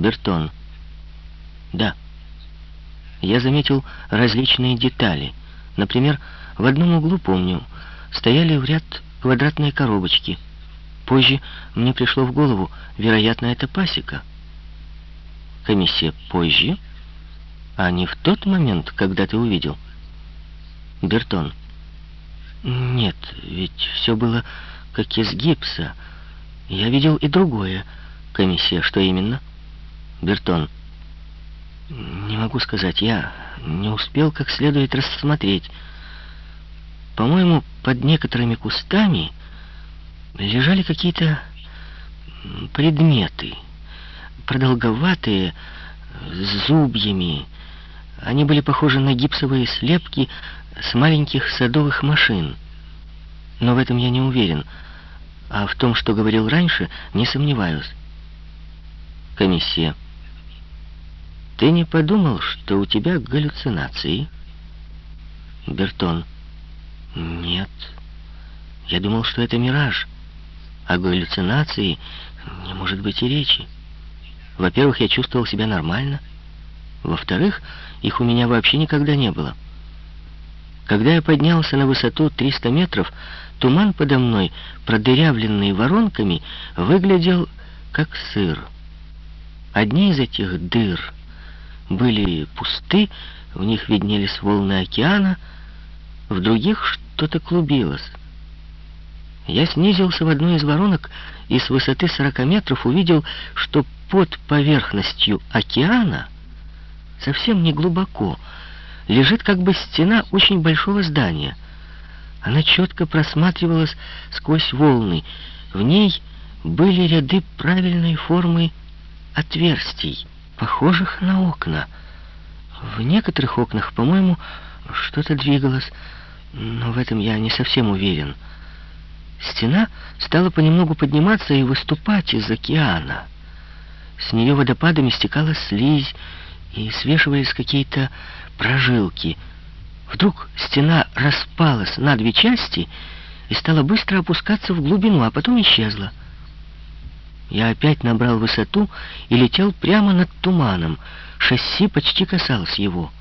Бертон. Да. Я заметил различные детали. Например, в одном углу, помню, стояли в ряд квадратные коробочки. Позже мне пришло в голову, вероятно, это пасека. Комиссия позже, а не в тот момент, когда ты увидел. Бертон. Нет, ведь все было как из гипса. Я видел и другое. Комиссия, что именно? Бертон. Не могу сказать, я не успел как следует рассмотреть. По-моему, под некоторыми кустами лежали какие-то предметы, продолговатые, с зубьями. Они были похожи на гипсовые слепки с маленьких садовых машин. Но в этом я не уверен. А в том, что говорил раньше, не сомневаюсь. Комиссия. Ты не подумал, что у тебя галлюцинации? Бертон. Нет. Я думал, что это мираж. О галлюцинации не может быть и речи. Во-первых, я чувствовал себя нормально. Во-вторых, их у меня вообще никогда не было. Когда я поднялся на высоту 300 метров, туман подо мной, продырявленный воронками, выглядел как сыр. Одни из этих дыр были пусты, в них виднелись волны океана, в других что-то клубилось. Я снизился в одну из воронок и с высоты 40 метров увидел, что под поверхностью океана, совсем не глубоко, лежит как бы стена очень большого здания. Она четко просматривалась сквозь волны. В ней были ряды правильной формы отверстий, похожих на окна. В некоторых окнах, по-моему, что-то двигалось, но в этом я не совсем уверен. Стена стала понемногу подниматься и выступать из океана. С нее водопадами стекала слизь, и свешивались какие-то прожилки. Вдруг стена распалась на две части и стала быстро опускаться в глубину, а потом исчезла. Я опять набрал высоту и летел прямо над туманом. Шасси почти касалось его.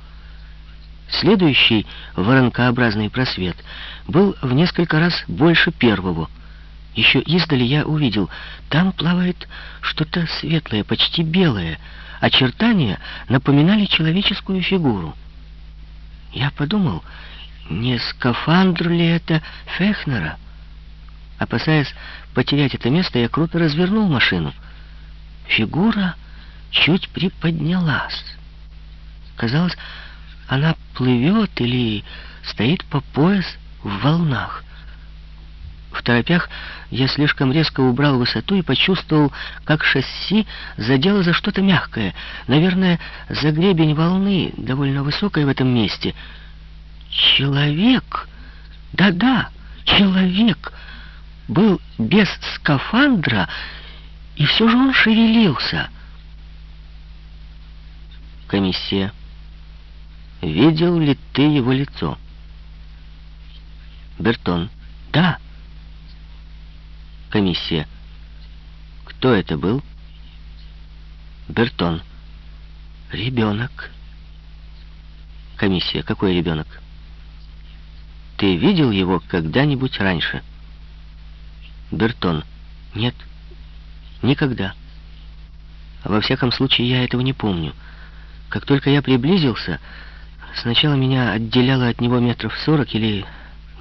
Следующий воронкообразный просвет был в несколько раз больше первого. Еще издали я увидел, там плавает что-то светлое, почти белое. Очертания напоминали человеческую фигуру. Я подумал, не скафандр ли это Фехнера? Опасаясь потерять это место, я круто развернул машину. Фигура чуть приподнялась. Казалось, она плывет или стоит по пояс в волнах. В торопях я слишком резко убрал высоту и почувствовал, как шасси задело за что-то мягкое. Наверное, за гребень волны, довольно высокой в этом месте. Человек! Да-да, человек! Был без скафандра, и все же он шевелился. Комиссия. Видел ли ты его лицо? Бертон. Да. Комиссия. Кто это был? Бертон. Ребенок. Комиссия. Какой ребенок? Ты видел его когда-нибудь раньше? Бертон. Нет. Никогда. Во всяком случае, я этого не помню. Как только я приблизился, Сначала меня отделяло от него метров сорок или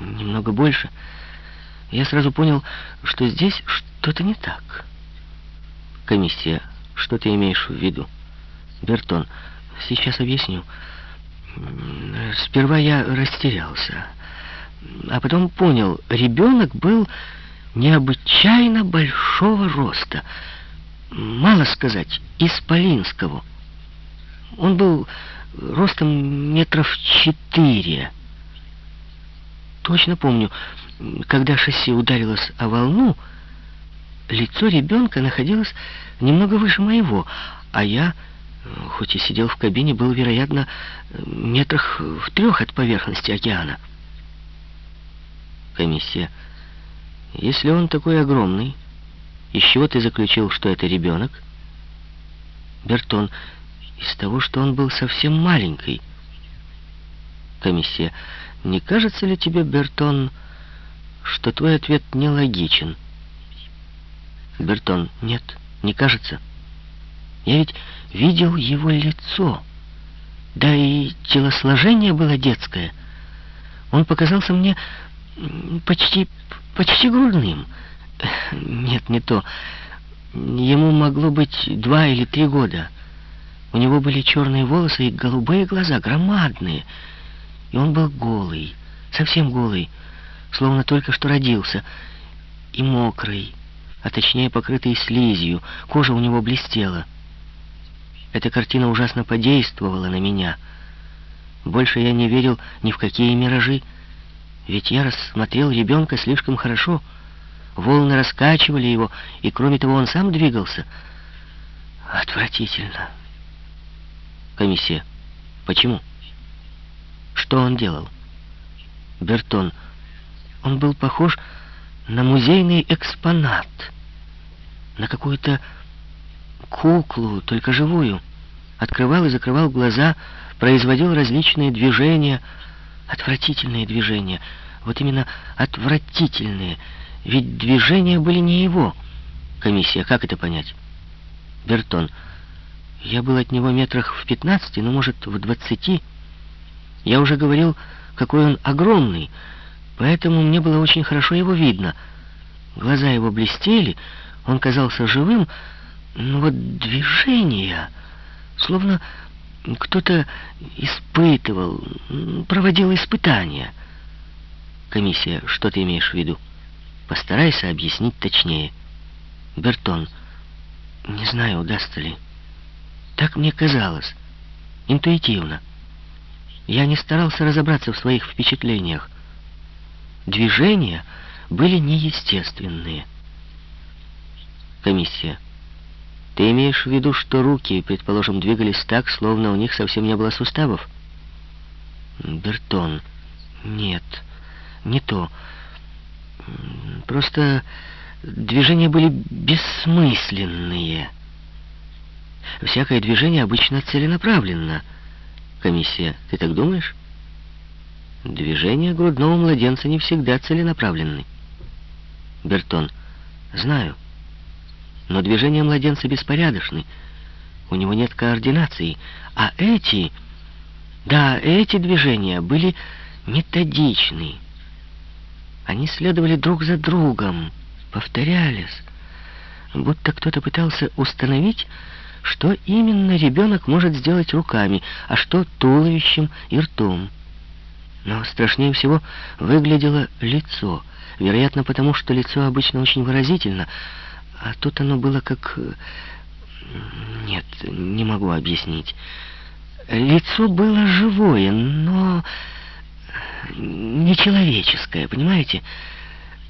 немного больше. Я сразу понял, что здесь что-то не так. Комиссия, что ты имеешь в виду? Бертон, сейчас объясню. Сперва я растерялся, а потом понял, ребенок был необычайно большого роста. Мало сказать, исполинского. Он был ростом метров четыре. Точно помню, когда шасси ударилось о волну, лицо ребенка находилось немного выше моего, а я, хоть и сидел в кабине, был, вероятно, метрах в трех от поверхности океана. Комиссия. Если он такой огромный, из чего ты заключил, что это ребенок? Бертон. Из того, что он был совсем маленький. Комиссия. Не кажется ли тебе, Бертон, что твой ответ нелогичен? Бертон. Нет, не кажется. Я ведь видел его лицо. Да и телосложение было детское. Он показался мне почти, почти грудным. Нет, не то. Ему могло быть два или три года. У него были черные волосы и голубые глаза, громадные. И он был голый, совсем голый, словно только что родился, и мокрый, а точнее покрытый слизью. Кожа у него блестела. Эта картина ужасно подействовала на меня. Больше я не верил ни в какие миражи, ведь я рассмотрел ребенка слишком хорошо. Волны раскачивали его, и кроме того он сам двигался. Отвратительно. Комиссия. Почему? Что он делал? Бертон. Он был похож на музейный экспонат, на какую-то куклу, только живую. Открывал и закрывал глаза, производил различные движения, отвратительные движения. Вот именно отвратительные, ведь движения были не его. Комиссия, как это понять? Бертон. Я был от него метрах в пятнадцати, ну, может, в двадцати. Я уже говорил, какой он огромный, поэтому мне было очень хорошо его видно. Глаза его блестели, он казался живым, ну вот движения, словно кто-то испытывал, проводил испытания. Комиссия, что ты имеешь в виду? Постарайся объяснить точнее. Бертон, не знаю, удастся ли. Так мне казалось, интуитивно. Я не старался разобраться в своих впечатлениях. Движения были неестественные. Комиссия. Ты имеешь в виду, что руки, предположим, двигались так, словно у них совсем не было суставов? Бертон. Нет, не то. Просто движения были бессмысленные. Всякое движение обычно целенаправленно. Комиссия, ты так думаешь? Движения грудного младенца не всегда целенаправленны. Бертон. Знаю. Но движения младенца беспорядочны. У него нет координации. А эти... Да, эти движения были методичны. Они следовали друг за другом, повторялись. Будто кто-то пытался установить, что именно ребенок может сделать руками, а что туловищем и ртом. Но страшнее всего выглядело лицо. Вероятно, потому что лицо обычно очень выразительно, а тут оно было как... Э, нет, не могу объяснить. Лицо было живое, но нечеловеческое, понимаете? Понимаете?